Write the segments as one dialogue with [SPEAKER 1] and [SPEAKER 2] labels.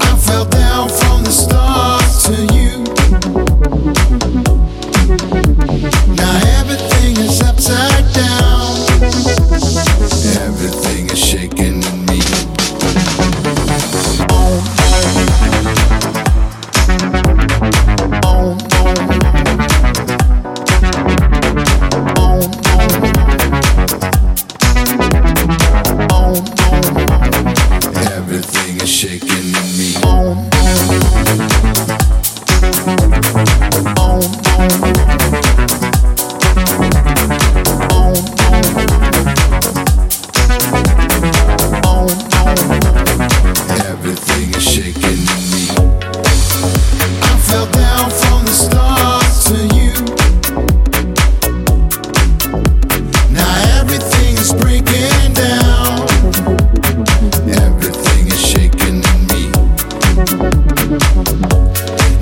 [SPEAKER 1] I fell down from the stars to you.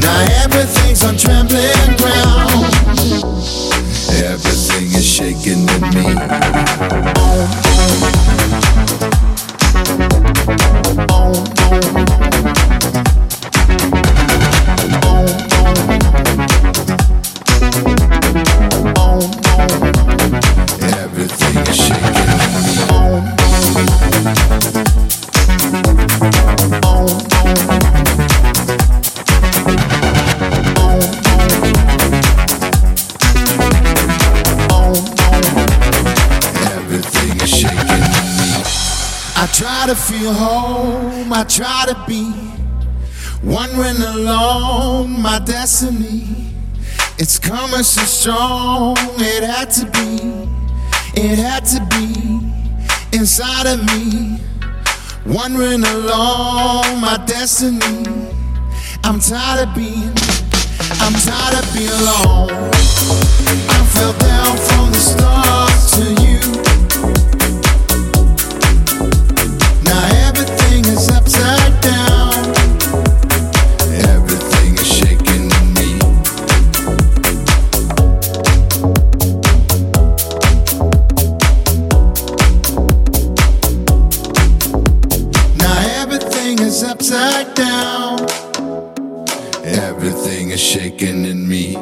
[SPEAKER 1] Now everything's on trembling ground. Everything is shaking in me. To feel home, I try to be wandering along my destiny. It's coming so strong, it had to be, it had to be inside of me. Wandering along my destiny. I'm tired of being, I'm tired of being alone. is upside down. Everything is shaking in me.